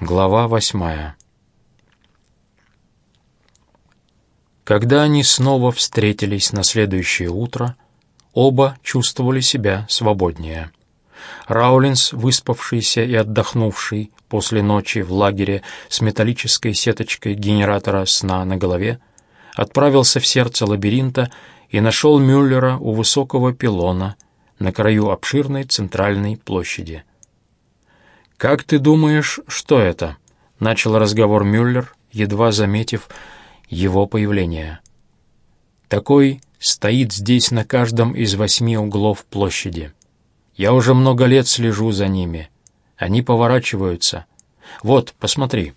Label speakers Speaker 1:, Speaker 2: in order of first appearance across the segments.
Speaker 1: Глава восьмая Когда они снова встретились на следующее утро, оба чувствовали себя свободнее. Раулинс, выспавшийся и отдохнувший после ночи в лагере с металлической сеточкой генератора сна на голове, отправился в сердце лабиринта и нашел Мюллера у высокого пилона на краю обширной центральной площади. «Как ты думаешь, что это?» — начал разговор Мюллер, едва заметив его появление. «Такой стоит здесь на каждом из восьми углов площади. Я уже много лет слежу за ними. Они поворачиваются. Вот, посмотри».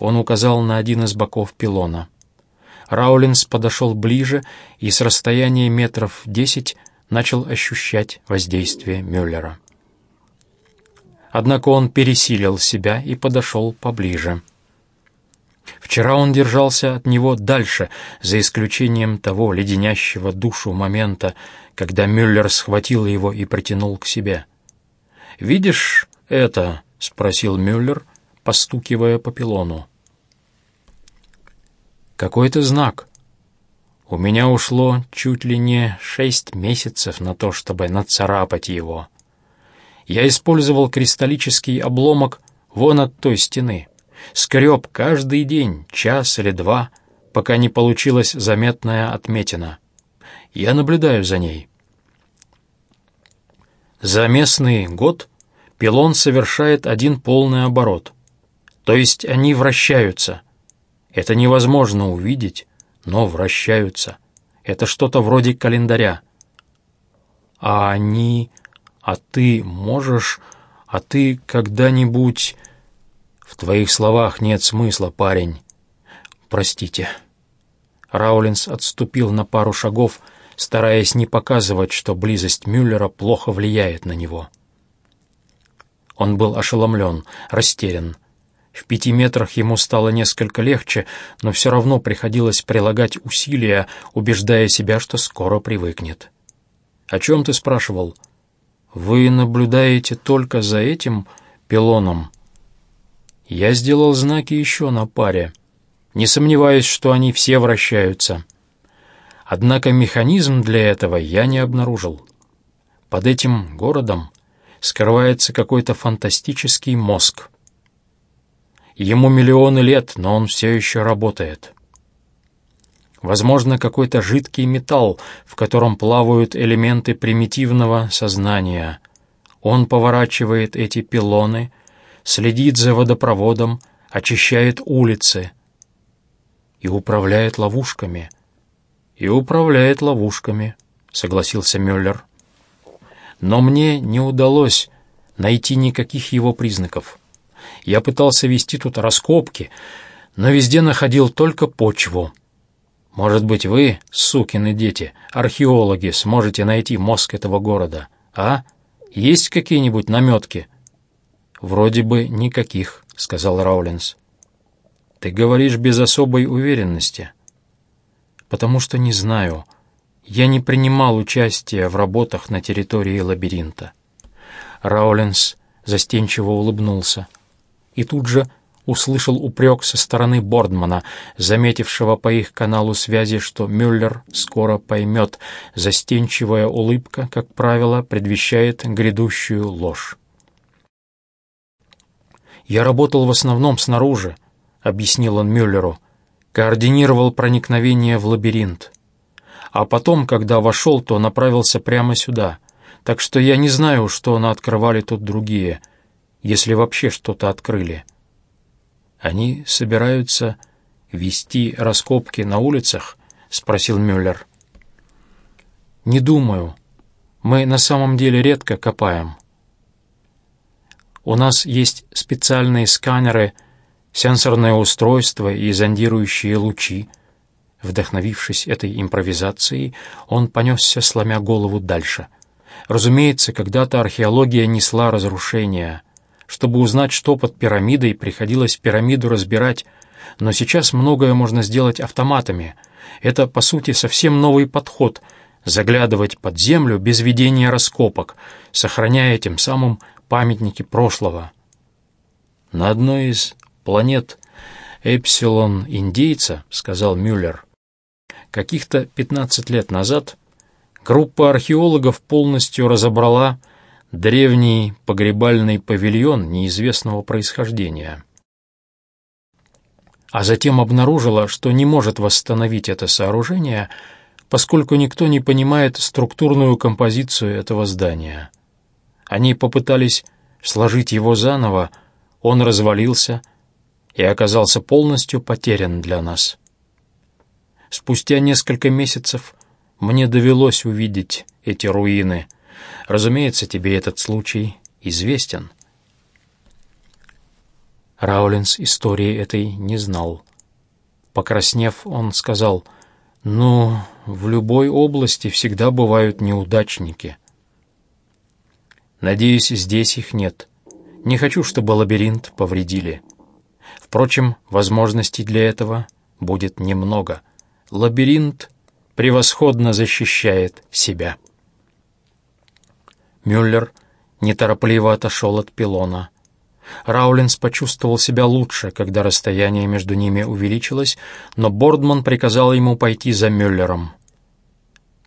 Speaker 1: Он указал на один из боков пилона. Раулинс подошел ближе и с расстояния метров десять начал ощущать воздействие Мюллера. Однако он пересилил себя и подошел поближе. Вчера он держался от него дальше, за исключением того леденящего душу момента, когда Мюллер схватил его и притянул к себе. «Видишь это?» — спросил Мюллер, постукивая по пилону. «Какой-то знак. У меня ушло чуть ли не шесть месяцев на то, чтобы нацарапать его» я использовал кристаллический обломок вон от той стены. Скреб каждый день, час или два, пока не получилась заметная отметина. Я наблюдаю за ней. За местный год пилон совершает один полный оборот. То есть они вращаются. Это невозможно увидеть, но вращаются. Это что-то вроде календаря. А они а ты можешь... А ты когда-нибудь... В твоих словах нет смысла, парень. Простите. Раулинс отступил на пару шагов, стараясь не показывать, что близость Мюллера плохо влияет на него. Он был ошеломлен, растерян. В пяти метрах ему стало несколько легче, но все равно приходилось прилагать усилия, убеждая себя, что скоро привыкнет. «О чем ты спрашивал?» Вы наблюдаете только за этим пилоном? Я сделал знаки еще на паре. Не сомневаюсь, что они все вращаются. Однако механизм для этого я не обнаружил. Под этим городом скрывается какой-то фантастический мозг. Ему миллионы лет, но он все еще работает. Возможно, какой-то жидкий металл, в котором плавают элементы примитивного сознания. Он поворачивает эти пилоны, следит за водопроводом, очищает улицы и управляет ловушками. И управляет ловушками, согласился Мюллер. Но мне не удалось найти никаких его признаков. Я пытался вести тут раскопки, но везде находил только почву — может быть, вы, сукины дети, археологи, сможете найти мозг этого города, а? Есть какие-нибудь наметки?» «Вроде бы никаких», — сказал Раулинс. «Ты говоришь без особой уверенности». «Потому что не знаю. Я не принимал участия в работах на территории лабиринта». Раулинс застенчиво улыбнулся. И тут же услышал упрек со стороны Бордмана, заметившего по их каналу связи, что Мюллер скоро поймет. Застенчивая улыбка, как правило, предвещает грядущую ложь. «Я работал в основном снаружи», — объяснил он Мюллеру, координировал проникновение в лабиринт. А потом, когда вошел, то направился прямо сюда, так что я не знаю, что наоткрывали тут другие, если вообще что-то открыли». Они собираются вести раскопки на улицах? спросил Мюллер. Не думаю. Мы на самом деле редко копаем. У нас есть специальные сканеры, сенсорное устройство и зондирующие лучи. Вдохновившись этой импровизацией, он понесся, сломя голову дальше. Разумеется, когда-то археология несла разрушения, чтобы узнать, что под пирамидой, приходилось пирамиду разбирать, но сейчас многое можно сделать автоматами. Это, по сути, совсем новый подход — заглядывать под землю без ведения раскопок, сохраняя тем самым памятники прошлого. На одной из планет Эпсилон индейца, сказал Мюллер, каких-то 15 лет назад группа археологов полностью разобрала древний погребальный павильон неизвестного происхождения. А затем обнаружила, что не может восстановить это сооружение, поскольку никто не понимает структурную композицию этого здания. Они попытались сложить его заново, он развалился — и оказался полностью потерян для нас. Спустя несколько месяцев мне довелось увидеть эти руины. Разумеется, тебе этот случай известен. Раулинс истории этой не знал. Покраснев, он сказал, «Ну, в любой области всегда бывают неудачники. Надеюсь, здесь их нет. Не хочу, чтобы лабиринт повредили». Впрочем, возможностей для этого будет немного. Лабиринт превосходно защищает себя. Мюллер неторопливо отошел от пилона. Раулинс почувствовал себя лучше, когда расстояние между ними увеличилось, но Бордман приказал ему пойти за Мюллером.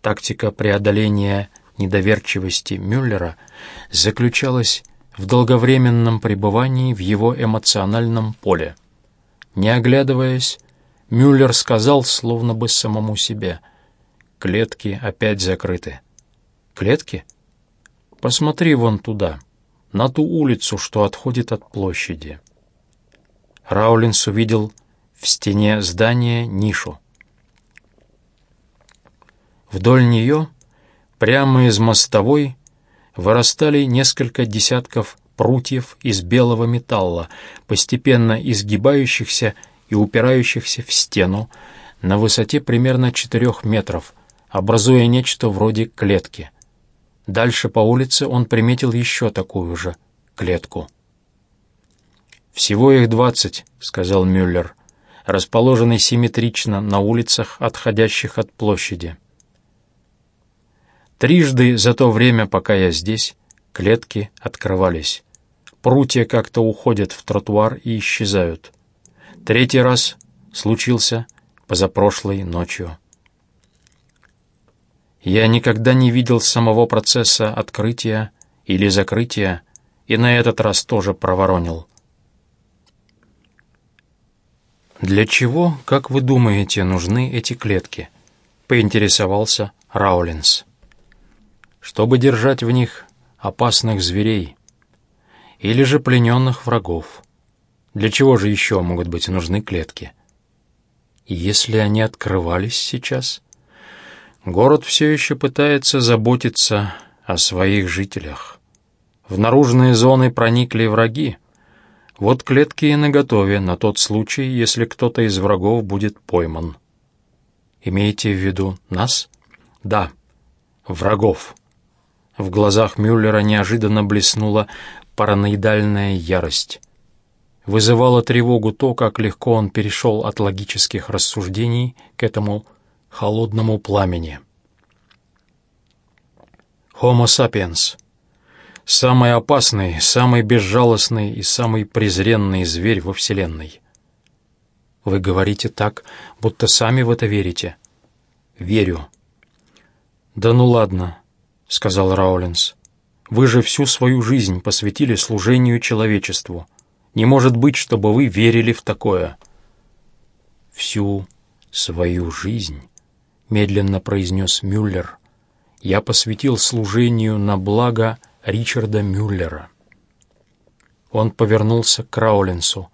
Speaker 1: Тактика преодоления недоверчивости Мюллера заключалась в долговременном пребывании в его эмоциональном поле. Не оглядываясь, Мюллер сказал, словно бы самому себе, «Клетки опять закрыты». «Клетки? Посмотри вон туда, на ту улицу, что отходит от площади». Раулинс увидел в стене здания нишу. Вдоль нее, прямо из мостовой, вырастали несколько десятков прутьев из белого металла, постепенно изгибающихся и упирающихся в стену на высоте примерно четырех метров, образуя нечто вроде клетки. Дальше по улице он приметил еще такую же клетку. «Всего их двадцать», — сказал Мюллер, расположенный симметрично на улицах, отходящих от площади. Трижды за то время, пока я здесь, клетки открывались. Прутья как-то уходят в тротуар и исчезают. Третий раз случился позапрошлой ночью. Я никогда не видел самого процесса открытия или закрытия, и на этот раз тоже проворонил. «Для чего, как вы думаете, нужны эти клетки?» — поинтересовался Раулинс чтобы держать в них опасных зверей или же плененных врагов. Для чего же еще могут быть нужны клетки? Если они открывались сейчас, город все еще пытается заботиться о своих жителях. В наружные зоны проникли враги. Вот клетки и наготове на тот случай, если кто-то из врагов будет пойман. Имеете в виду нас? Да, врагов. В глазах Мюллера неожиданно блеснула параноидальная ярость. Вызывало тревогу то, как легко он перешел от логических рассуждений к этому холодному пламени. Homo sapiens — самый опасный, самый безжалостный и самый презренный зверь во Вселенной. Вы говорите так, будто сами в это верите. Верю. Да ну ладно, — сказал Раулинс. «Вы же всю свою жизнь посвятили служению человечеству. Не может быть, чтобы вы верили в такое». «Всю свою жизнь», — медленно произнес Мюллер, — «я посвятил служению на благо Ричарда Мюллера». Он повернулся к Раулинсу.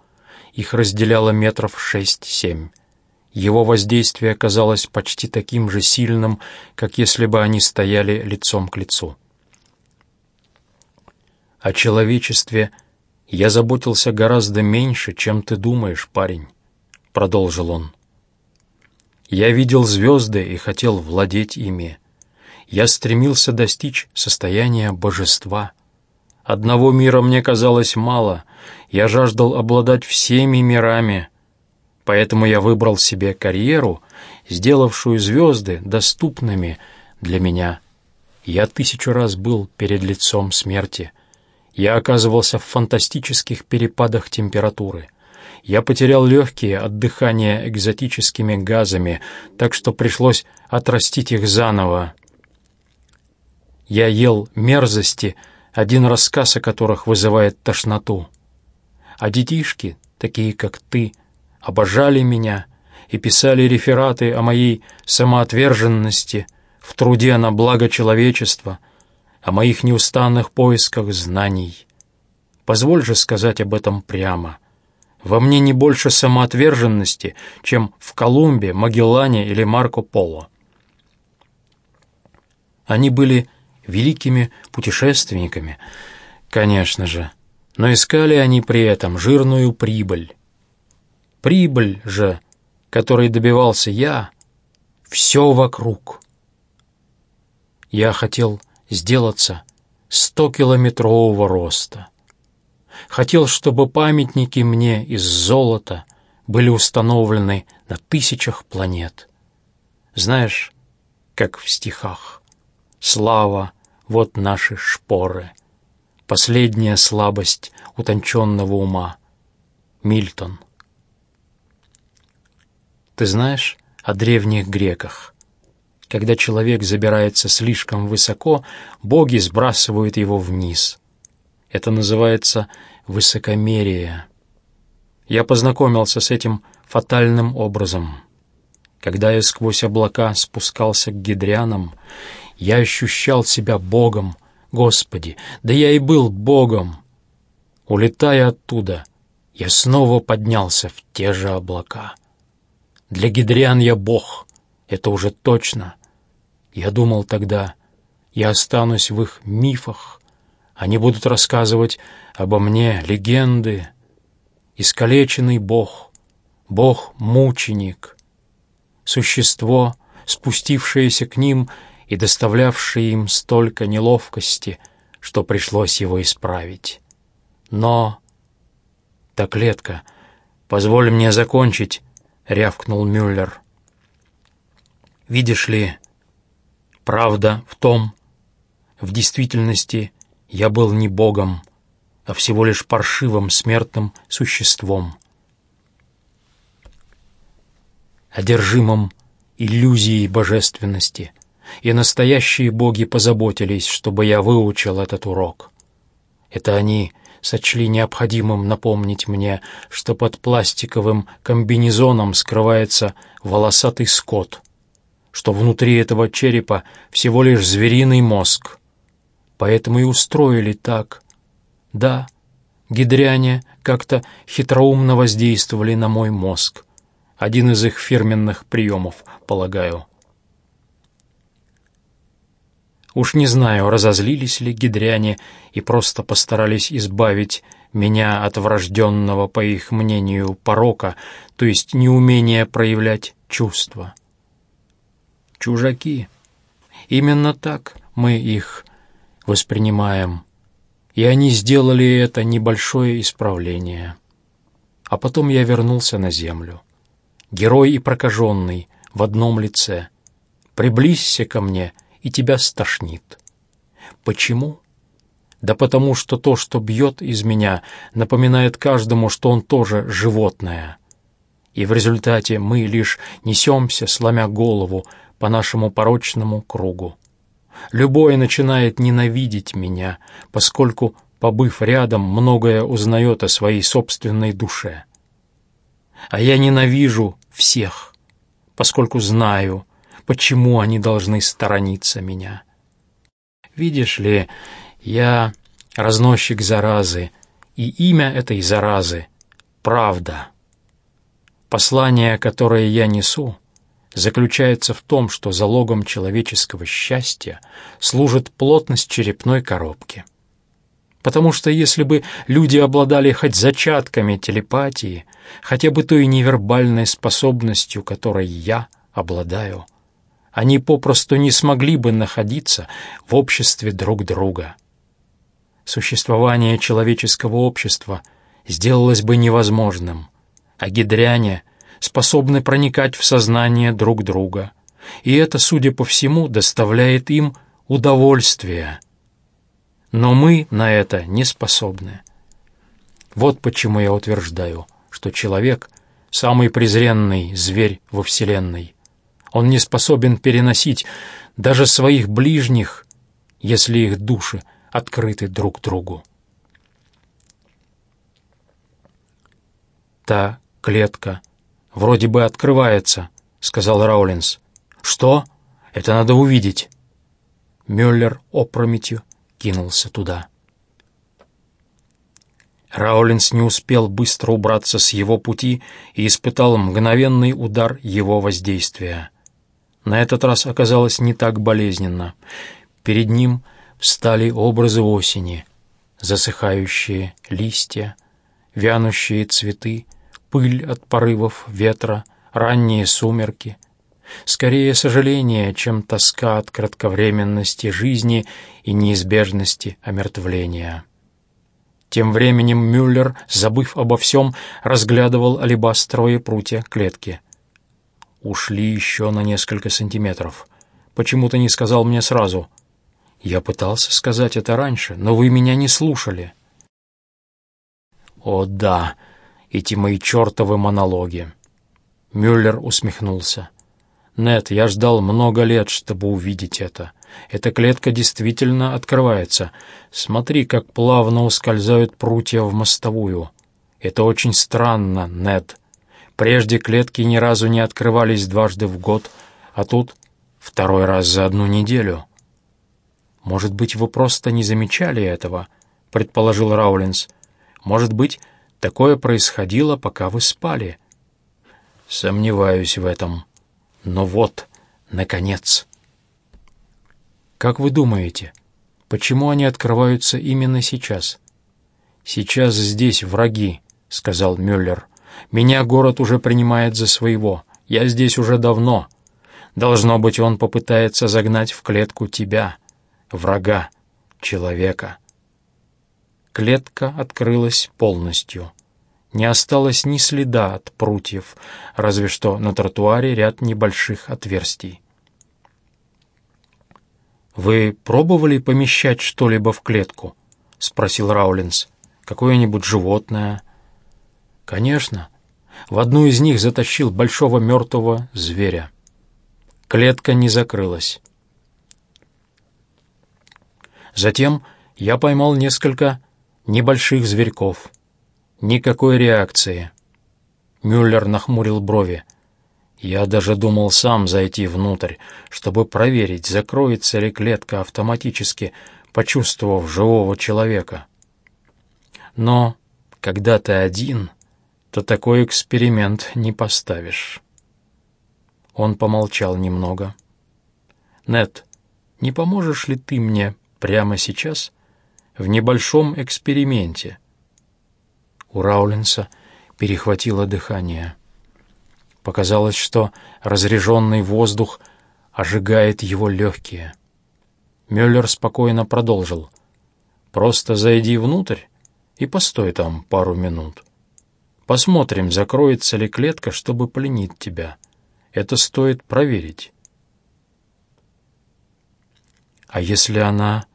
Speaker 1: Их разделяло метров шесть-семь. Его воздействие казалось почти таким же сильным, как если бы они стояли лицом к лицу. О человечестве я заботился гораздо меньше, чем ты думаешь, парень, — продолжил он. Я видел звезды и хотел владеть ими. Я стремился достичь состояния божества. Одного мира мне казалось мало. Я жаждал обладать всеми мирами — Поэтому я выбрал себе карьеру, сделавшую звезды доступными для меня. Я тысячу раз был перед лицом смерти. Я оказывался в фантастических перепадах температуры. Я потерял легкие от дыхания экзотическими газами, так что пришлось отрастить их заново. Я ел мерзости, один рассказ о которых вызывает тошноту. А детишки, такие как ты, обожали меня и писали рефераты о моей самоотверженности в труде на благо человечества, о моих неустанных поисках знаний. Позволь же сказать об этом прямо. Во мне не больше самоотверженности, чем в Колумбе, Магеллане или Марко Поло. Они были великими путешественниками, конечно же, но искали они при этом жирную прибыль. Прибыль же, которой добивался я, все вокруг. Я хотел сделаться стокилометрового роста. Хотел, чтобы памятники мне из золота были установлены на тысячах планет. Знаешь, как в стихах. Слава, вот наши шпоры. Последняя слабость утонченного ума. Мильтон. Ты знаешь о древних греках? Когда человек забирается слишком высоко, боги сбрасывают его вниз. Это называется высокомерие. Я познакомился с этим фатальным образом. Когда я сквозь облака спускался к гидрянам, я ощущал себя Богом. Господи, да я и был Богом. Улетая оттуда, я снова поднялся в те же облака. Для гидрян я Бог, это уже точно. Я думал тогда, я останусь в их мифах. Они будут рассказывать обо мне легенды. Искалеченный Бог, Бог-мученик, существо, спустившееся к ним и доставлявшее им столько неловкости, что пришлось его исправить. Но... «Так, клетка, позволь мне закончить», — рявкнул Мюллер. «Видишь ли, правда в том, в действительности я был не богом, а всего лишь паршивым смертным существом, одержимым иллюзией божественности, и настоящие боги позаботились, чтобы я выучил этот урок. Это они сочли необходимым напомнить мне, что под пластиковым комбинезоном скрывается волосатый скот, что внутри этого черепа всего лишь звериный мозг. Поэтому и устроили так. Да, гидряне как-то хитроумно воздействовали на мой мозг. Один из их фирменных приемов, полагаю. Уж не знаю, разозлились ли гидряне и просто постарались избавить меня от врожденного, по их мнению, порока, то есть неумения проявлять чувства. Чужаки. Именно так мы их воспринимаем. И они сделали это небольшое исправление. А потом я вернулся на землю. Герой и прокаженный в одном лице. Приблизься ко мне — и тебя стошнит. Почему? Да потому что то, что бьет из меня, напоминает каждому, что он тоже животное. И в результате мы лишь несемся, сломя голову, по нашему порочному кругу. Любой начинает ненавидеть меня, поскольку, побыв рядом, многое узнает о своей собственной душе. А я ненавижу всех, поскольку знаю, почему они должны сторониться меня. Видишь ли, я разносчик заразы, и имя этой заразы — правда. Послание, которое я несу, заключается в том, что залогом человеческого счастья служит плотность черепной коробки. Потому что если бы люди обладали хоть зачатками телепатии, хотя бы той невербальной способностью, которой я обладаю, они попросту не смогли бы находиться в обществе друг друга. Существование человеческого общества сделалось бы невозможным, а гидряне способны проникать в сознание друг друга, и это, судя по всему, доставляет им удовольствие. Но мы на это не способны. Вот почему я утверждаю, что человек — самый презренный зверь во Вселенной. Он не способен переносить даже своих ближних, если их души открыты друг другу. Та клетка вроде бы открывается, — сказал Раулинс. «Что? Это надо увидеть». Мюллер опрометью кинулся туда. Раулинс не успел быстро убраться с его пути и испытал мгновенный удар его воздействия. На этот раз оказалось не так болезненно. Перед ним встали образы осени, засыхающие листья, вянущие цветы, пыль от порывов ветра — ранние сумерки. Скорее сожаление, чем тоска от кратковременности жизни и неизбежности омертвления. Тем временем Мюллер, забыв обо всем, разглядывал алебастровые прутья клетки. Ушли еще на несколько сантиметров. Почему ты не сказал мне сразу? Я пытался сказать это раньше, но вы меня не слушали. О да, эти мои чертовы монологи. Мюллер усмехнулся. «Нет, я ждал много лет, чтобы увидеть это. Эта клетка действительно открывается. Смотри, как плавно ускользают прутья в мостовую. Это очень странно, Нед. Прежде клетки ни разу не открывались дважды в год, а тут второй раз за одну неделю». «Может быть, вы просто не замечали этого?» — предположил Раулинс. «Может быть, такое происходило, пока вы спали?» Сомневаюсь в этом. Но вот, наконец. Как вы думаете, почему они открываются именно сейчас? Сейчас здесь враги, сказал Мюллер. Меня город уже принимает за своего. Я здесь уже давно. Должно быть, он попытается загнать в клетку тебя, врага, человека. Клетка открылась полностью не осталось ни следа от прутьев, разве что на тротуаре ряд небольших отверстий. «Вы пробовали помещать что-либо в клетку?» — спросил Раулинс. «Какое-нибудь животное?» «Конечно. В одну из них затащил большого мертвого зверя. Клетка не закрылась. Затем я поймал несколько небольших зверьков. Никакой реакции. Мюллер нахмурил брови. Я даже думал сам зайти внутрь, чтобы проверить, закроется ли клетка автоматически, почувствовав живого человека. Но когда ты один, то такой эксперимент не поставишь. Он помолчал немного. «Нет, не поможешь ли ты мне прямо сейчас в небольшом эксперименте?» У Раулинса перехватило дыхание. Показалось, что разреженный воздух ожигает его легкие. Мюллер спокойно продолжил. «Просто зайди внутрь и постой там пару минут. Посмотрим, закроется ли клетка, чтобы пленить тебя. Это стоит проверить». «А если она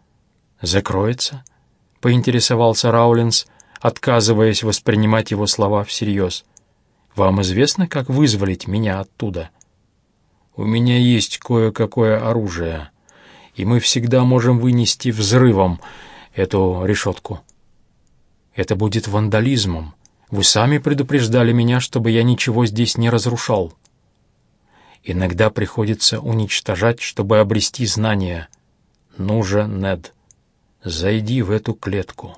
Speaker 1: закроется?» — поинтересовался Раулинс, отказываясь воспринимать его слова всерьез. «Вам известно, как вызволить меня оттуда?» «У меня есть кое-какое оружие, и мы всегда можем вынести взрывом эту решетку». «Это будет вандализмом. Вы сами предупреждали меня, чтобы я ничего здесь не разрушал». «Иногда приходится уничтожать, чтобы обрести знания. Ну же, Нед, зайди в эту клетку».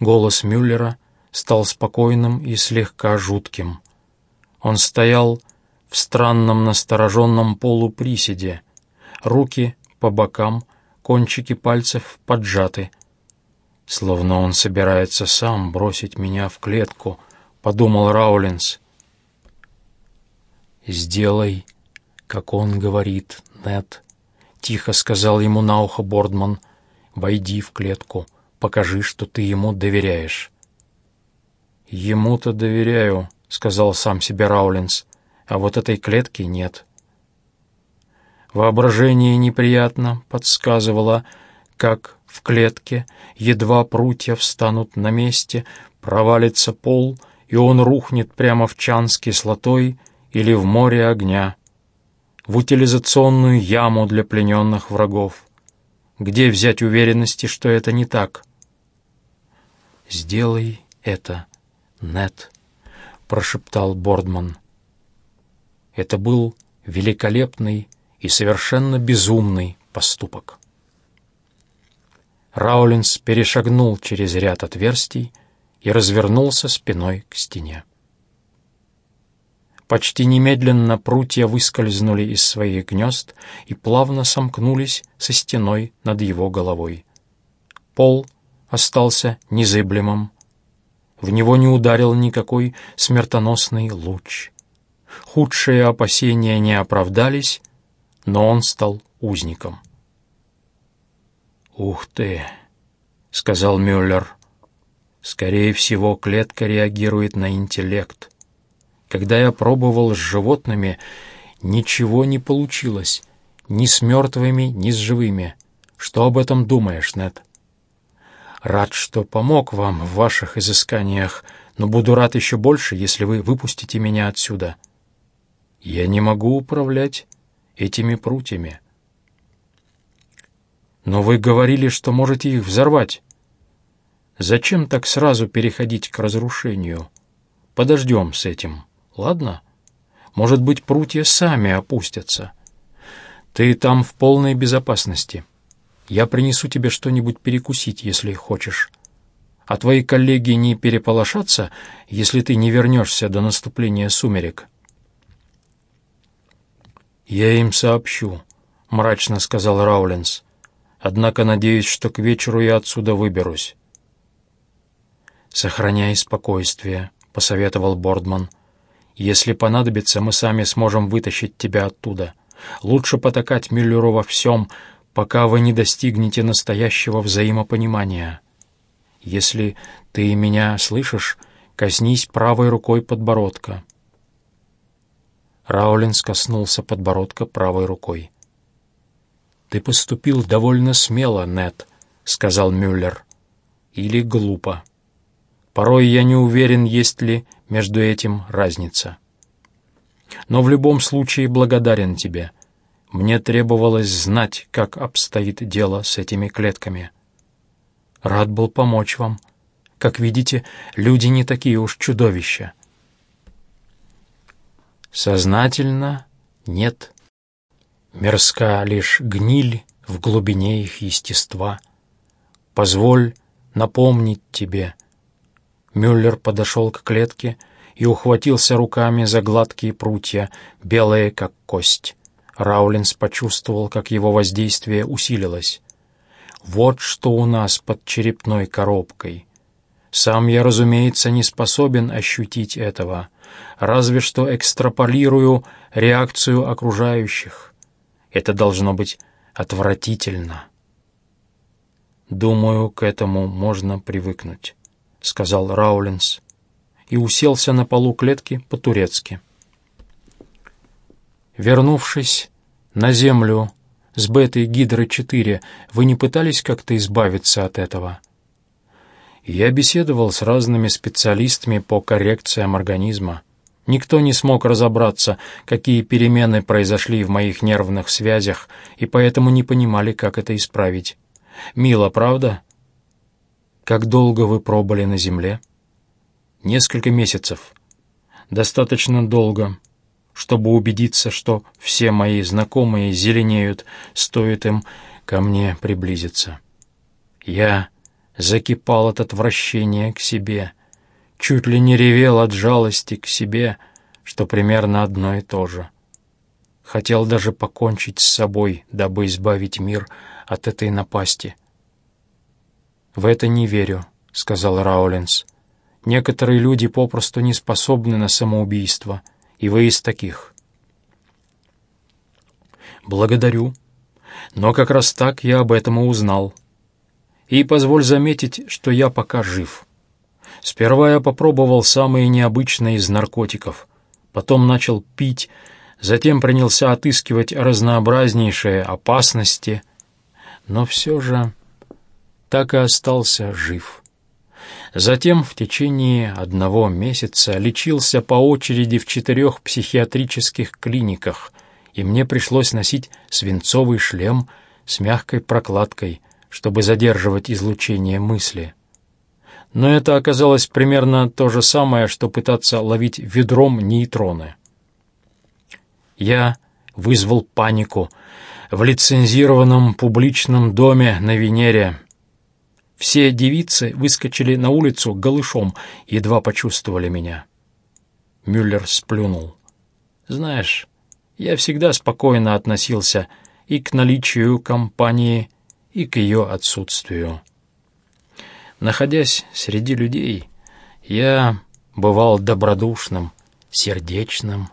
Speaker 1: Голос Мюллера стал спокойным и слегка жутким. Он стоял в странном настороженном полуприседе, руки по бокам, кончики пальцев поджаты. Словно он собирается сам бросить меня в клетку, подумал Раулинс. «Сделай, как он говорит, Нет», — тихо сказал ему на ухо Бордман, — «войди в клетку». Покажи, что ты ему доверяешь». «Ему-то доверяю», — сказал сам себе Раулинс, «а вот этой клетки нет». Воображение неприятно подсказывало, как в клетке, едва прутья встанут на месте, провалится пол, и он рухнет прямо в чан с кислотой или в море огня, в утилизационную яму для плененных врагов. Где взять уверенности, что это не так? «Сделай это, Нет», — прошептал Бордман. Это был великолепный и совершенно безумный поступок. Раулинс перешагнул через ряд отверстий и развернулся спиной к стене. Почти немедленно прутья выскользнули из своих гнезд и плавно сомкнулись со стеной над его головой. Пол остался незыблемым. В него не ударил никакой смертоносный луч. Худшие опасения не оправдались, но он стал узником. «Ух ты!» — сказал Мюллер. «Скорее всего, клетка реагирует на интеллект. Когда я пробовал с животными, ничего не получилось, ни с мертвыми, ни с живыми. Что об этом думаешь, Нед?» «Рад, что помог вам в ваших изысканиях, но буду рад еще больше, если вы выпустите меня отсюда. Я не могу управлять этими прутьями». Но вы говорили, что можете их взорвать. Зачем так сразу переходить к разрушению? Подождем с этим, ладно? Может быть, прутья сами опустятся. Ты там в полной безопасности. Я принесу тебе что-нибудь перекусить, если хочешь. А твои коллеги не переполошатся, если ты не вернешься до наступления сумерек. «Я им сообщу», — мрачно сказал Раулинс. Однако надеюсь, что к вечеру я отсюда выберусь. «Сохраняй спокойствие», — посоветовал Бордман. «Если понадобится, мы сами сможем вытащить тебя оттуда. Лучше потакать Мюллеру во всем, пока вы не достигнете настоящего взаимопонимания. Если ты меня слышишь, коснись правой рукой подбородка». Раулинс коснулся подбородка правой рукой. «Ты поступил довольно смело, Нет, сказал Мюллер. «Или глупо. Порой я не уверен, есть ли между этим разница. Но в любом случае благодарен тебе. Мне требовалось знать, как обстоит дело с этими клетками. Рад был помочь вам. Как видите, люди не такие уж чудовища». «Сознательно нет», Мерзка лишь гниль в глубине их естества. Позволь напомнить тебе. Мюллер подошел к клетке и ухватился руками за гладкие прутья, белые как кость. Раулинс почувствовал, как его воздействие усилилось. «Вот что у нас под черепной коробкой. Сам я, разумеется, не способен ощутить этого, разве что экстраполирую реакцию окружающих. Это должно быть отвратительно. «Думаю, к этому можно привыкнуть», — сказал Раулинс и уселся на полу клетки по-турецки. Вернувшись на Землю с бетой Гидры-4, вы не пытались как-то избавиться от этого? Я беседовал с разными специалистами по коррекциям организма. Никто не смог разобраться, какие перемены произошли в моих нервных связях, и поэтому не понимали, как это исправить. Мило, правда? Как долго вы пробыли на земле? Несколько месяцев. Достаточно долго, чтобы убедиться, что все мои знакомые зеленеют, стоит им ко мне приблизиться. Я закипал от отвращения к себе — чуть ли не ревел от жалости к себе, что примерно одно и то же. Хотел даже покончить с собой, дабы избавить мир от этой напасти. «В это не верю», — сказал Раулинс. «Некоторые люди попросту не способны на самоубийство, и вы из таких». «Благодарю. Но как раз так я об этом и узнал. И позволь заметить, что я пока жив». Сперва я попробовал самые необычные из наркотиков, потом начал пить затем принялся отыскивать разнообразнейшие опасности, но все же так и остался жив. Затем в течение одного месяца лечился по очереди в четырех психиатрических клиниках, и мне пришлось носить свинцовый шлем с мягкой прокладкой, чтобы задерживать излучение мысли. Но это оказалось примерно то же самое, что пытаться ловить ведром нейтроны. Я вызвал панику в лицензированном публичном доме на Венере. Все девицы выскочили на улицу голышом, едва почувствовали меня. Мюллер сплюнул. «Знаешь, я всегда спокойно относился и к наличию компании, и к ее отсутствию. Находясь среди людей, я бывал добродушным, сердечным,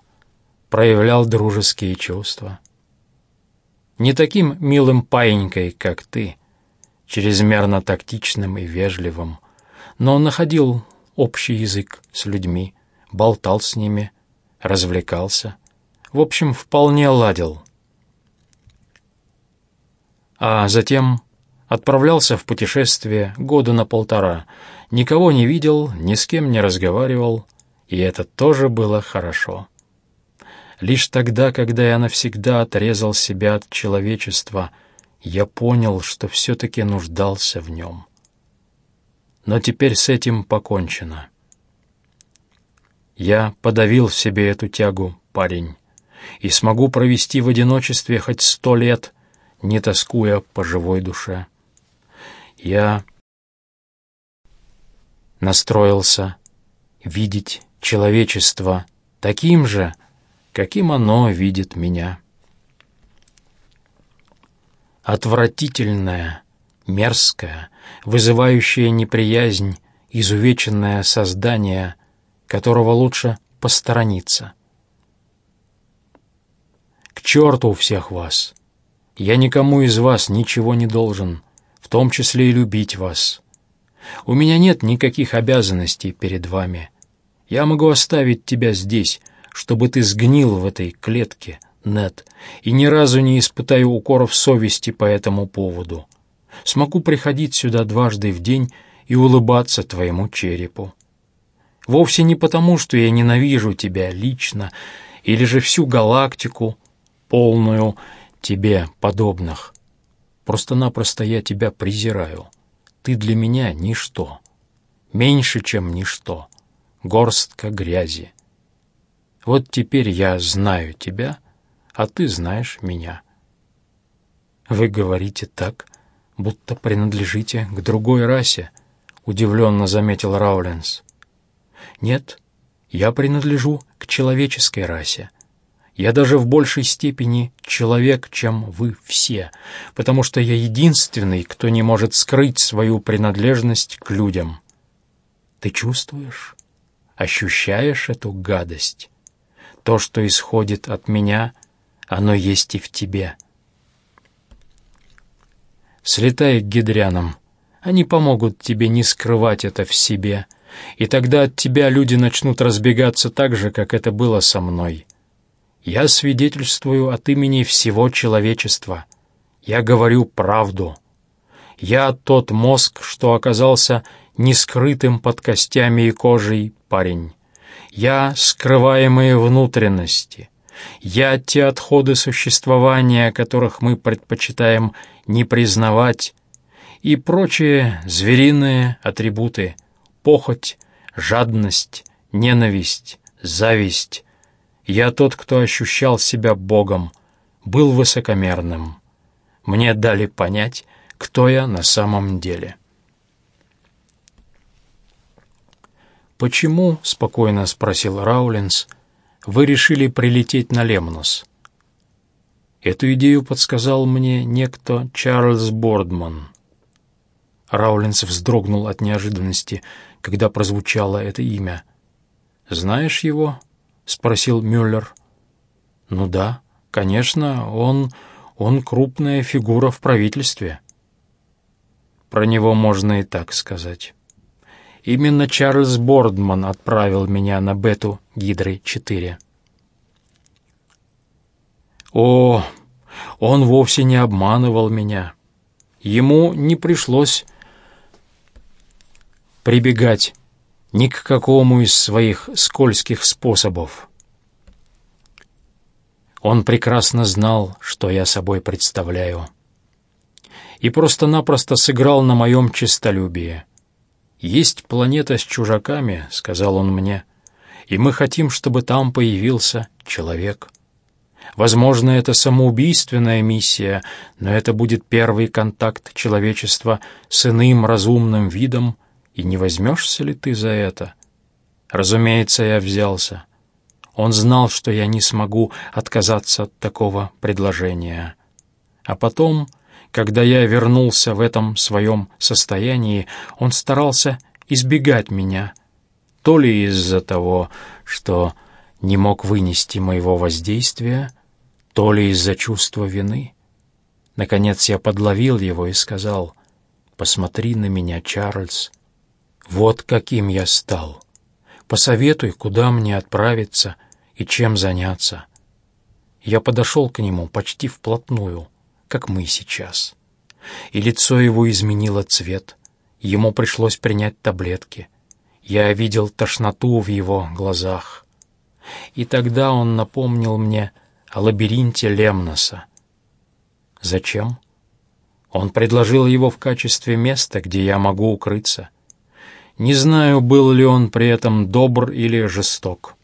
Speaker 1: проявлял дружеские чувства. Не таким милым паинькой, как ты, чрезмерно тактичным и вежливым, но он находил общий язык с людьми, болтал с ними, развлекался. В общем, вполне ладил. А затем отправлялся в путешествие года на полтора, никого не видел, ни с кем не разговаривал, и это тоже было хорошо. Лишь тогда, когда я навсегда отрезал себя от человечества, я понял, что все-таки нуждался в нем. Но теперь с этим покончено. Я подавил в себе эту тягу, парень, и смогу провести в одиночестве хоть сто лет, не тоскуя по живой душе. Я настроился видеть человечество таким же, каким оно видит меня. Отвратительное, мерзкое, вызывающее неприязнь, изувеченное создание, которого лучше посторониться. К черту всех вас! Я никому из вас ничего не должен, в том числе и любить вас. У меня нет никаких обязанностей перед вами. Я могу оставить тебя здесь, чтобы ты сгнил в этой клетке, Нет, и ни разу не испытаю укоров совести по этому поводу. Смогу приходить сюда дважды в день и улыбаться твоему черепу. Вовсе не потому, что я ненавижу тебя лично, или же всю галактику, полную тебе подобных. Просто-напросто я тебя презираю. Ты для меня ничто, меньше, чем ничто, горстка грязи. Вот теперь я знаю тебя, а ты знаешь меня. Вы говорите так, будто принадлежите к другой расе, удивленно заметил Раулинс. Нет, я принадлежу к человеческой расе. Я даже в большей степени человек, чем вы все, потому что я единственный, кто не может скрыть свою принадлежность к людям. Ты чувствуешь, ощущаешь эту гадость? То, что исходит от меня, оно есть и в тебе. Слетай к гидрянам. Они помогут тебе не скрывать это в себе, и тогда от тебя люди начнут разбегаться так же, как это было со мной. Я свидетельствую от имени всего человечества. Я говорю правду. Я тот мозг, что оказался нескрытым под костями и кожей парень. Я — скрываемые внутренности. Я — те отходы существования, которых мы предпочитаем не признавать, и прочие звериные атрибуты — похоть, жадность, ненависть, зависть. Я тот, кто ощущал себя Богом, был высокомерным. Мне дали понять, кто я на самом деле». «Почему, — спокойно спросил Раулинс, — вы решили прилететь на Лемнос?» Эту идею подсказал мне некто Чарльз Бордман. Раулинс вздрогнул от неожиданности, когда прозвучало это имя. «Знаешь его?» — спросил Мюллер. «Ну да, конечно, он... он крупная фигура в правительстве». «Про него можно и так сказать». Именно Чарльз Бордман отправил меня на бету Гидры-4. О, он вовсе не обманывал меня. Ему не пришлось прибегать ни к какому из своих скользких способов. Он прекрасно знал, что я собой представляю. И просто-напросто сыграл на моем честолюбии. «Есть планета с чужаками», — сказал он мне, — «и мы хотим, чтобы там появился человек». Возможно, это самоубийственная миссия, но это будет первый контакт человечества с иным разумным видом, и не возьмешься ли ты за это? Разумеется, я взялся. Он знал, что я не смогу отказаться от такого предложения. А потом, когда я вернулся в этом своем состоянии, он старался избегать меня, то ли из-за того, что не мог вынести моего воздействия, то ли из-за чувства вины. Наконец я подловил его и сказал, «Посмотри на меня, Чарльз. Вот каким я стал. Посоветуй, куда мне отправиться и чем заняться». Я подошел к нему почти вплотную, как мы сейчас. И лицо его изменило цвет. Ему пришлось принять таблетки. Я видел тошноту в его глазах. И тогда он напомнил мне о лабиринте Лемноса. Зачем? Он предложил его в качестве места, где я могу укрыться. Не знаю, был ли он при этом добр или жесток.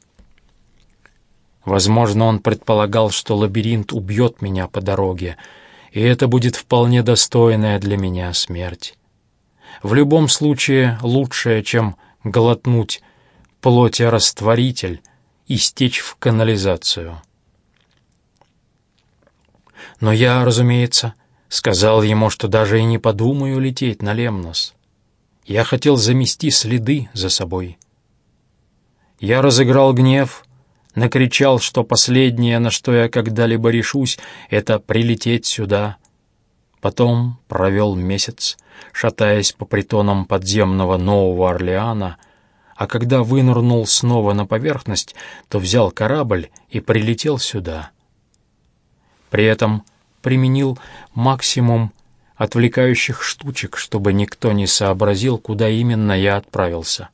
Speaker 1: Возможно, он предполагал, что лабиринт убьет меня по дороге, и это будет вполне достойная для меня смерть. В любом случае лучшее, чем глотнуть плоть-растворитель и стечь в канализацию. Но я, разумеется, сказал ему, что даже и не подумаю лететь на Лемнос. Я хотел замести следы за собой. Я разыграл гнев, накричал, что последнее, на что я когда-либо решусь, это прилететь сюда. Потом провел месяц, шатаясь по притонам подземного Нового Орлеана, а когда вынырнул снова на поверхность, то взял корабль и прилетел сюда. При этом применил максимум отвлекающих штучек, чтобы никто не сообразил, куда именно я отправился.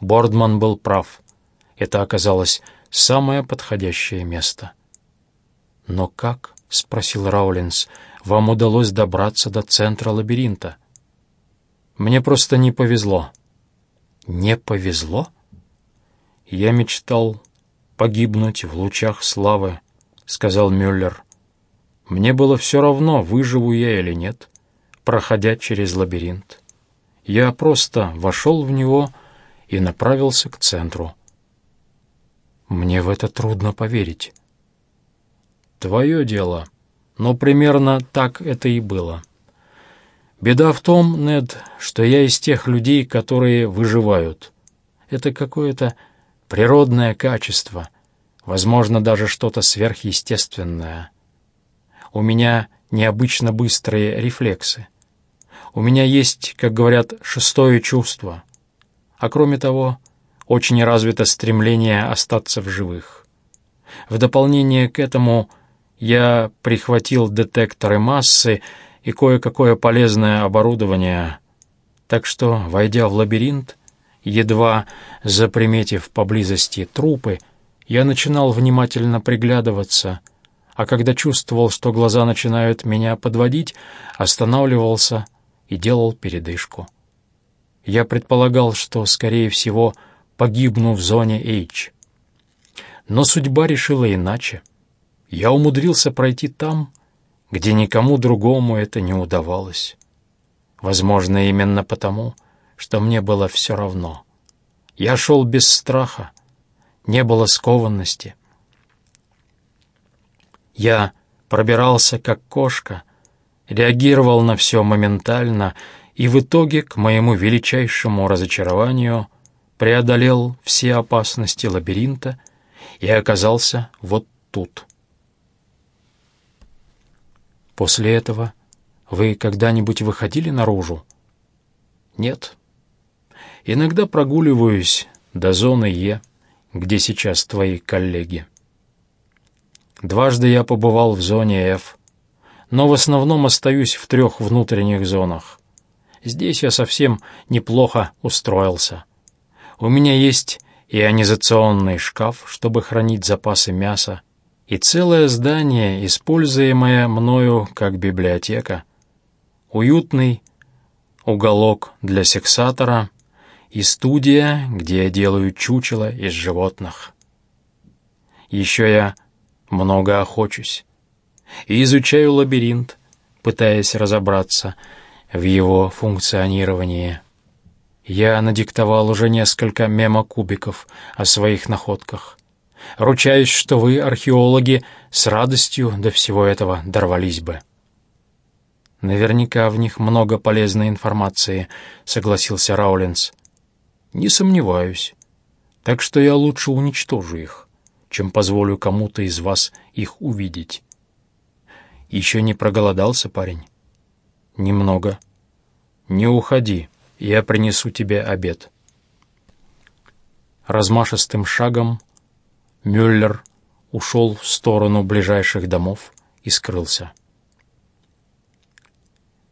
Speaker 1: Бордман был прав. Это оказалось самое подходящее место. «Но как?» — спросил Раулинс. «Вам удалось добраться до центра лабиринта?» «Мне просто не повезло». «Не повезло?» «Я мечтал погибнуть в лучах славы», — сказал Мюллер. Мне было все равно, выживу я или нет, проходя через лабиринт. Я просто вошел в него и направился к центру. Мне в это трудно поверить. Твое дело, но примерно так это и было. Беда в том, Нед, что я из тех людей, которые выживают. Это какое-то природное качество, возможно, даже что-то сверхъестественное. У меня необычно быстрые рефлексы. У меня есть, как говорят, шестое чувство. А кроме того, очень развито стремление остаться в живых. В дополнение к этому я прихватил детекторы массы и кое-какое полезное оборудование, так что, войдя в лабиринт, едва заприметив поблизости трупы, я начинал внимательно приглядываться — а когда чувствовал, что глаза начинают меня подводить, останавливался и делал передышку. Я предполагал, что, скорее всего, погибну в зоне H. Но судьба решила иначе. Я умудрился пройти там, где никому другому это не удавалось. Возможно, именно потому, что мне было все равно. Я шел без страха, не было скованности — я пробирался как кошка, реагировал на все моментально и в итоге, к моему величайшему разочарованию, преодолел все опасности лабиринта и оказался вот тут. После этого вы когда-нибудь выходили наружу? Нет. Иногда прогуливаюсь до зоны Е, где сейчас твои коллеги. Дважды я побывал в зоне F, но в основном остаюсь в трех внутренних зонах. Здесь я совсем неплохо устроился. У меня есть ионизационный шкаф, чтобы хранить запасы мяса, и целое здание, используемое мною как библиотека, уютный уголок для сексатора и студия, где я делаю чучело из животных. Еще я много охочусь и изучаю лабиринт, пытаясь разобраться в его функционировании. Я надиктовал уже несколько мемокубиков о своих находках. Ручаюсь, что вы, археологи, с радостью до всего этого дорвались бы. Наверняка в них много полезной информации, согласился Раулинс. Не сомневаюсь. Так что я лучше уничтожу их, чем позволю кому-то из вас их увидеть. Еще не проголодался парень? Немного. Не уходи, я принесу тебе обед. Размашистым шагом Мюллер ушел в сторону ближайших домов и скрылся.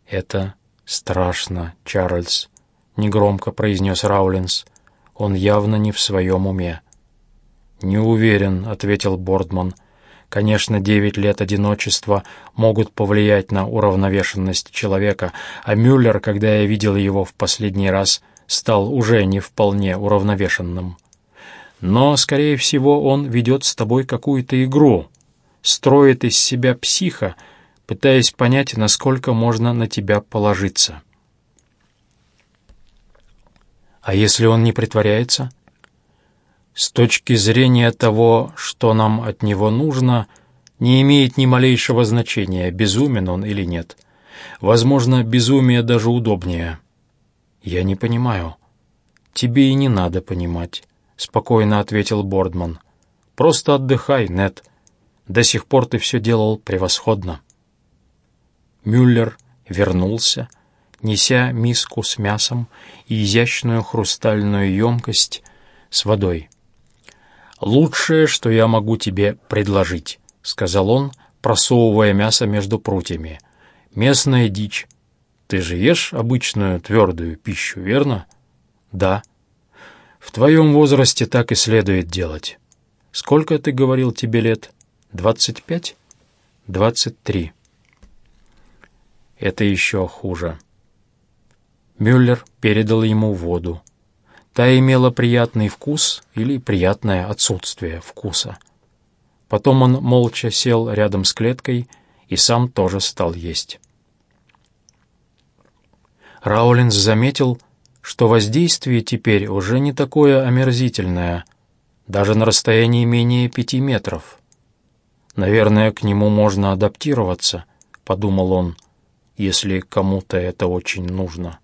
Speaker 1: «Это страшно, Чарльз», — негромко произнес Раулинс. «Он явно не в своем уме». «Не уверен», — ответил Бордман. «Конечно, девять лет одиночества могут повлиять на уравновешенность человека, а Мюллер, когда я видел его в последний раз, стал уже не вполне уравновешенным. Но, скорее всего, он ведет с тобой какую-то игру, строит из себя психа, пытаясь понять, насколько можно на тебя положиться. А если он не притворяется? С точки зрения того, что нам от него нужно, не имеет ни малейшего значения, безумен он или нет. Возможно, безумие даже удобнее. Я не понимаю. Тебе и не надо понимать, — спокойно ответил Бордман. Просто отдыхай, Нет. До сих пор ты все делал превосходно. Мюллер вернулся, неся миску с мясом и изящную хрустальную емкость с водой. «Лучшее, что я могу тебе предложить», — сказал он, просовывая мясо между прутьями. «Местная дичь. Ты же ешь обычную твердую пищу, верно?» «Да». «В твоем возрасте так и следует делать. Сколько, ты говорил, тебе лет? Двадцать пять?» «Двадцать три». Это еще хуже. Мюллер передал ему воду. Та имела приятный вкус или приятное отсутствие вкуса. Потом он молча сел рядом с клеткой и сам тоже стал есть. Раулинс заметил, что воздействие теперь уже не такое омерзительное, даже на расстоянии менее пяти метров. «Наверное, к нему можно адаптироваться», — подумал он, — если кому-то это очень нужно.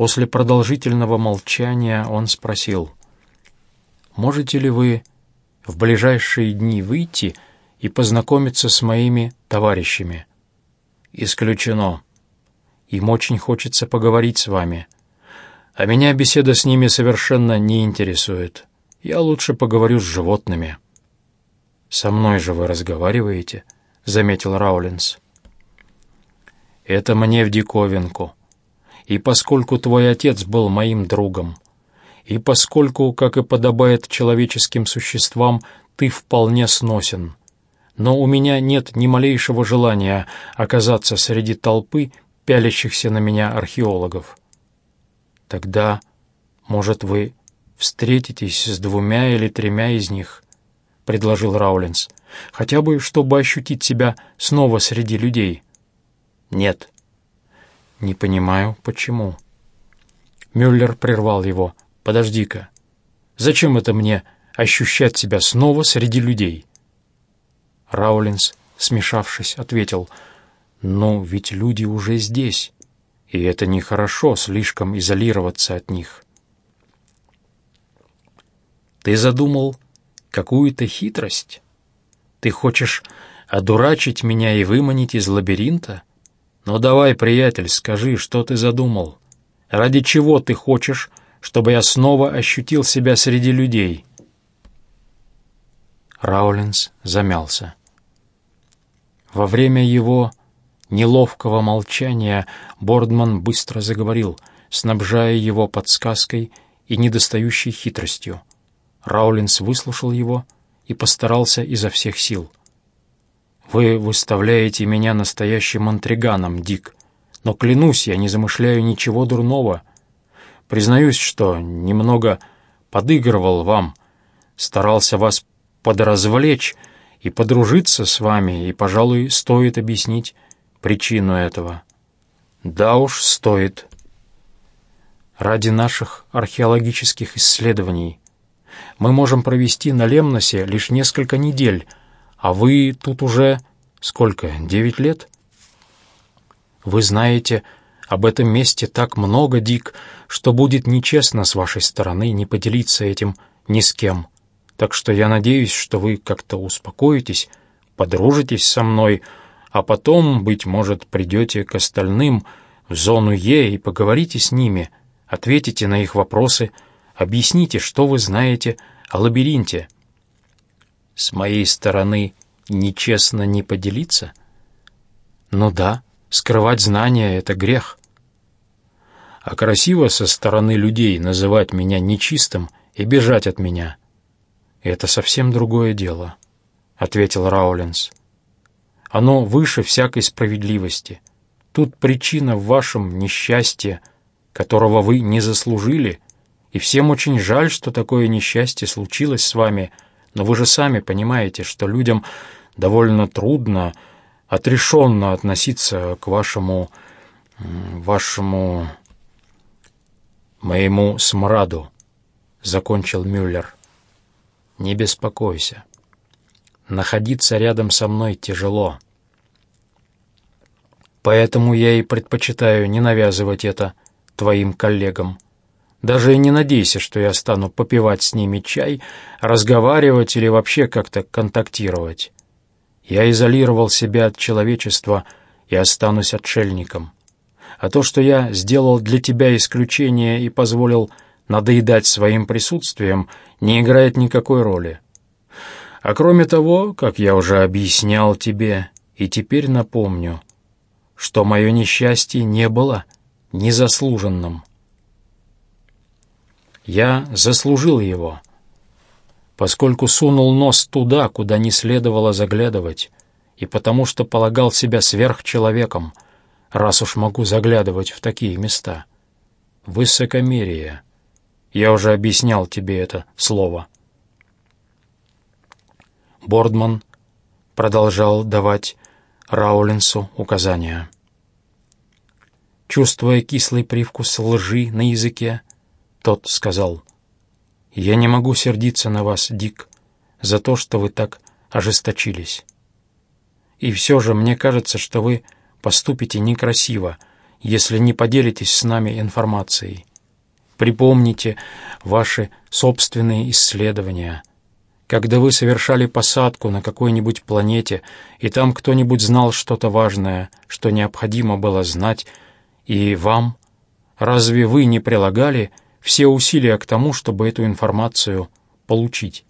Speaker 1: После продолжительного молчания он спросил, «Можете ли вы в ближайшие дни выйти и познакомиться с моими товарищами?» «Исключено. Им очень хочется поговорить с вами. А меня беседа с ними совершенно не интересует. Я лучше поговорю с животными». «Со мной же вы разговариваете?» — заметил Раулинс. Это мне в диковинку. И поскольку твой отец был моим другом, и поскольку, как и подобает человеческим существам, ты вполне сносен, но у меня нет ни малейшего желания оказаться среди толпы пялящихся на меня археологов. Тогда, может, вы встретитесь с двумя или тремя из них, — предложил Раулинс, — хотя бы, чтобы ощутить себя снова среди людей — «Нет». «Не понимаю, почему?» Мюллер прервал его. «Подожди-ка. Зачем это мне ощущать себя снова среди людей?» Раулинс, смешавшись, ответил. «Ну, ведь люди уже здесь, и это нехорошо слишком изолироваться от них». «Ты задумал какую-то хитрость? Ты хочешь одурачить меня и выманить из лабиринта?» «Ну давай, приятель, скажи, что ты задумал? Ради чего ты хочешь, чтобы я снова ощутил себя среди людей?» Раулинс замялся. Во время его неловкого молчания Бордман быстро заговорил, снабжая его подсказкой и недостающей хитростью. Раулинс выслушал его и постарался изо всех сил. «Вы выставляете меня настоящим интриганом, Дик, но, клянусь, я не замышляю ничего дурного. Признаюсь, что немного подыгрывал вам, старался вас подразвлечь и подружиться с вами, и, пожалуй, стоит объяснить причину этого. Да уж, стоит. Ради наших археологических исследований мы можем провести на Лемносе лишь несколько недель, а вы тут уже... сколько, девять лет? Вы знаете об этом месте так много, Дик, что будет нечестно с вашей стороны не поделиться этим ни с кем. Так что я надеюсь, что вы как-то успокоитесь, подружитесь со мной, а потом, быть может, придете к остальным в зону Е и поговорите с ними, ответите на их вопросы, объясните, что вы знаете о лабиринте. С моей стороны нечестно не поделиться? Ну да, скрывать знания — это грех. А красиво со стороны людей называть меня нечистым и бежать от меня — «Это совсем другое дело», — ответил Раулинс. «Оно выше всякой справедливости. Тут причина в вашем несчастье, которого вы не заслужили, и всем очень жаль, что такое несчастье случилось с вами, но вы же сами понимаете, что людям довольно трудно отрешенно относиться к вашему... вашему... моему смраду», — закончил Мюллер. Не беспокойся. Находиться рядом со мной тяжело. Поэтому я и предпочитаю не навязывать это твоим коллегам. Даже и не надейся, что я стану попивать с ними чай, разговаривать или вообще как-то контактировать. Я изолировал себя от человечества и останусь отшельником. А то, что я сделал для тебя исключение и позволил надоедать своим присутствием не играет никакой роли. А кроме того, как я уже объяснял тебе и теперь напомню, что мое несчастье не было незаслуженным. Я заслужил его, поскольку сунул нос туда, куда не следовало заглядывать, и потому что полагал себя сверхчеловеком, раз уж могу заглядывать в такие места. Высокомерие — я уже объяснял тебе это слово. Бордман продолжал давать Раулинсу указания. Чувствуя кислый привкус лжи на языке, тот сказал, «Я не могу сердиться на вас, Дик, за то, что вы так ожесточились. И все же мне кажется, что вы поступите некрасиво, если не поделитесь с нами информацией. Припомните ваши собственные исследования. Когда вы совершали посадку на какой-нибудь планете, и там кто-нибудь знал что-то важное, что необходимо было знать, и вам, разве вы не прилагали все усилия к тому, чтобы эту информацию получить?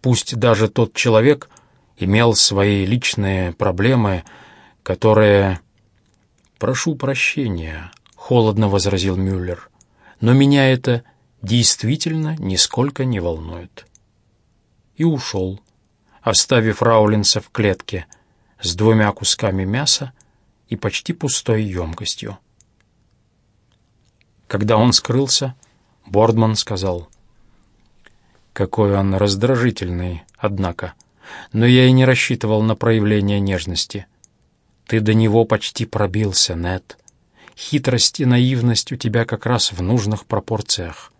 Speaker 1: Пусть даже тот человек имел свои личные проблемы, которые... Прошу прощения, холодно возразил Мюллер. «Но меня это действительно нисколько не волнует». И ушел, оставив Раулинса в клетке с двумя кусками мяса и почти пустой емкостью. Когда он скрылся, Бордман сказал, «Какой он раздражительный, однако, но я и не рассчитывал на проявление нежности. Ты до него почти пробился, Нед хитрость и наивность у тебя как раз в нужных пропорциях.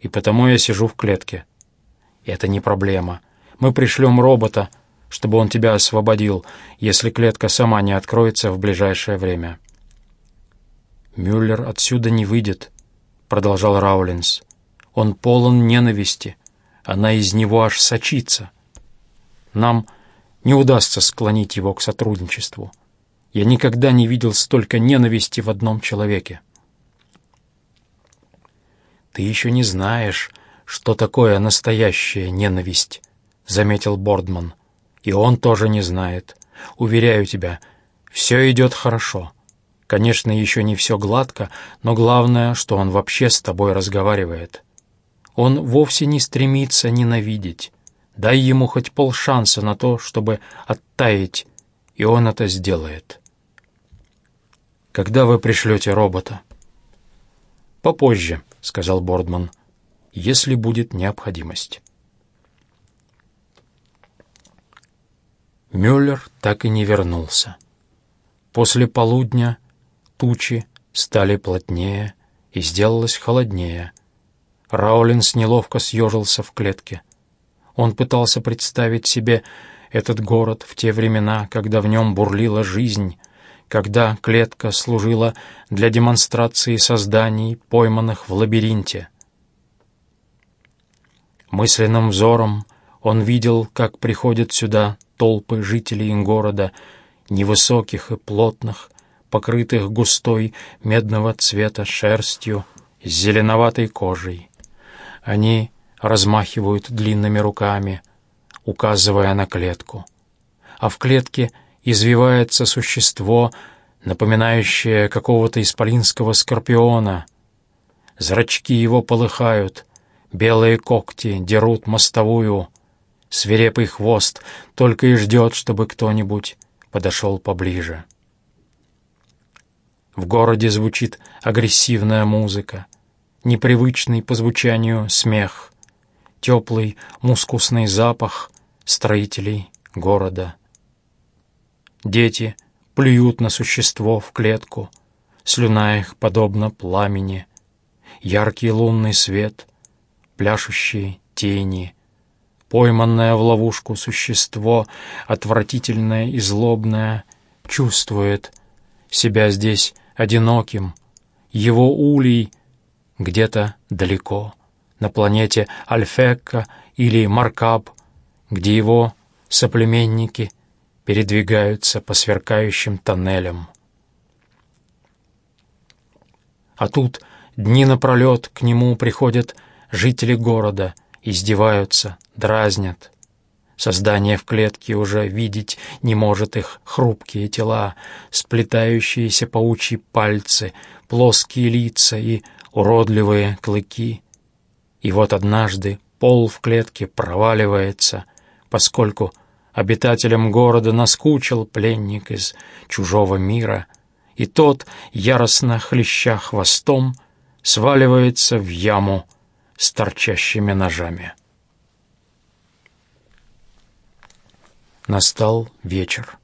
Speaker 1: И потому я сижу в клетке. Это не проблема. Мы пришлем робота, чтобы он тебя освободил, если клетка сама не откроется в ближайшее время. «Мюллер отсюда не выйдет», — продолжал Раулинс. «Он полон ненависти. Она из него аж сочится. Нам не удастся склонить его к сотрудничеству». Я никогда не видел столько ненависти в одном человеке. Ты еще не знаешь, что такое настоящая ненависть», — заметил Бордман. «И он тоже не знает. Уверяю тебя, все идет хорошо. Конечно, еще не все гладко, но главное, что он вообще с тобой разговаривает. Он вовсе не стремится ненавидеть. Дай ему хоть полшанса на то, чтобы оттаять, и он это сделает. Когда вы пришлете робота? Попозже, сказал Бордман, если будет необходимость. Мюллер так и не вернулся. После полудня тучи стали плотнее и сделалось холоднее. Раулинс неловко съежился в клетке. Он пытался представить себе этот город в те времена, когда в нем бурлила жизнь, когда клетка служила для демонстрации созданий, пойманных в лабиринте. Мысленным взором он видел, как приходят сюда толпы жителей города, невысоких и плотных, покрытых густой медного цвета шерстью с зеленоватой кожей. Они размахивают длинными руками, указывая на клетку. А в клетке извивается существо, напоминающее какого-то исполинского скорпиона. Зрачки его полыхают, белые когти дерут мостовую, свирепый хвост только и ждет, чтобы кто-нибудь подошел поближе. В городе звучит агрессивная музыка, непривычный по звучанию смех, теплый мускусный запах строителей города. Дети плюют на существо в клетку, слюна их подобно пламени, яркий лунный свет, пляшущие тени, пойманное в ловушку существо, отвратительное и злобное, чувствует себя здесь одиноким, его улей где-то далеко, на планете Альфекка или Маркаб, где его соплеменники — передвигаются по сверкающим тоннелям. А тут дни напролет к нему приходят жители города, издеваются, дразнят. Создание в клетке уже видеть не может их хрупкие тела, сплетающиеся паучьи пальцы, плоские лица и уродливые клыки. И вот однажды пол в клетке проваливается, поскольку Обитателям города наскучил пленник из чужого мира, и тот, яростно хлеща хвостом, сваливается в яму с торчащими ножами. Настал вечер.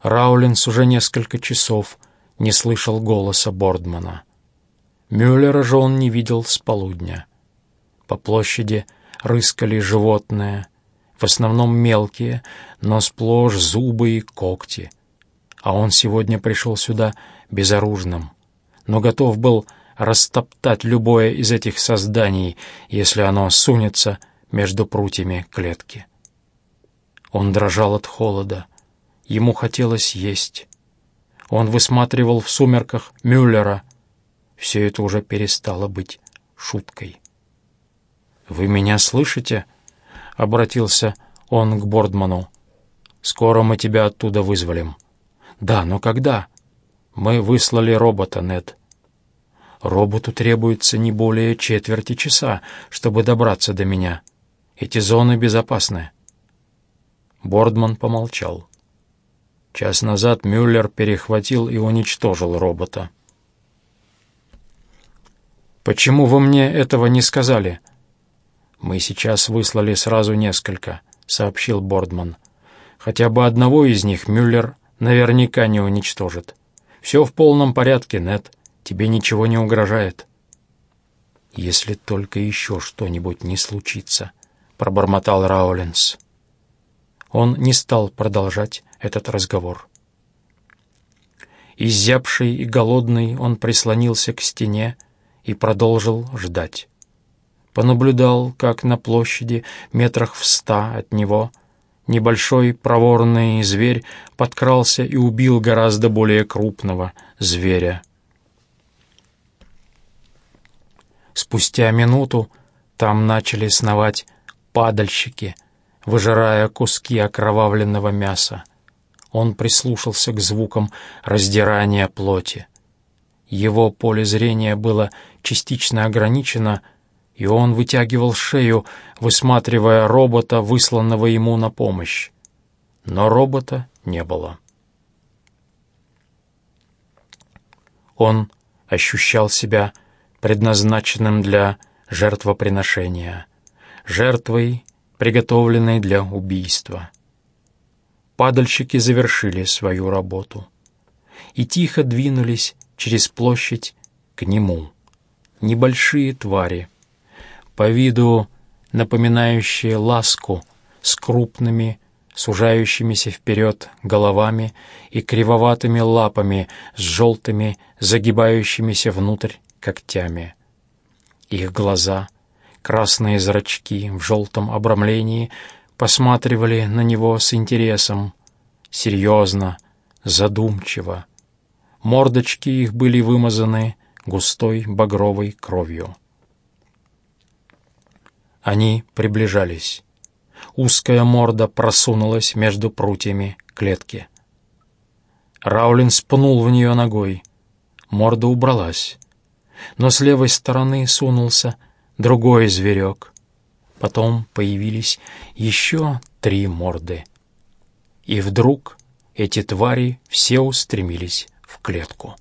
Speaker 1: Раулинс уже несколько часов не слышал голоса Бордмана. Мюллера же он не видел с полудня. По площади рыскали животные, в основном мелкие, но сплошь зубы и когти. А он сегодня пришел сюда безоружным, но готов был растоптать любое из этих созданий, если оно сунется между прутьями клетки. Он дрожал от холода. Ему хотелось есть. Он высматривал в сумерках Мюллера. Все это уже перестало быть шуткой. «Вы меня слышите?» обратился он к Бордману. «Скоро мы тебя оттуда вызволим». «Да, но когда?» «Мы выслали робота, Нед». «Роботу требуется не более четверти часа, чтобы добраться до меня. Эти зоны безопасны». Бордман помолчал. Час назад Мюллер перехватил и уничтожил робота. «Почему вы мне этого не сказали?» «Мы сейчас выслали сразу несколько», — сообщил Бордман. «Хотя бы одного из них Мюллер наверняка не уничтожит. Все в полном порядке, Нет. Тебе ничего не угрожает». «Если только еще что-нибудь не случится», — пробормотал Раулинс. Он не стал продолжать этот разговор. Изябший и голодный он прислонился к стене и продолжил ждать понаблюдал, как на площади, метрах в ста от него, небольшой проворный зверь подкрался и убил гораздо более крупного зверя. Спустя минуту Там начали сновать падальщики, выжирая куски окровавленного мяса. Он прислушался к звукам раздирания плоти. Его поле зрения было частично ограничено, и он вытягивал шею, высматривая робота, высланного ему на помощь. Но робота не было. Он ощущал себя предназначенным для жертвоприношения, жертвой, приготовленной для убийства. Падальщики завершили свою работу и тихо двинулись через площадь к нему. Небольшие твари, по виду напоминающие ласку с крупными, сужающимися вперед головами и кривоватыми лапами с желтыми, загибающимися внутрь когтями. Их глаза, красные зрачки в желтом обрамлении, посматривали на него с интересом, серьезно, задумчиво. Мордочки их были вымазаны густой багровой кровью. Они приближались. Узкая морда просунулась между прутьями клетки. Раулин спнул в нее ногой. Морда убралась. Но с левой стороны сунулся другой зверек. Потом появились еще три морды. И вдруг эти твари все устремились в клетку.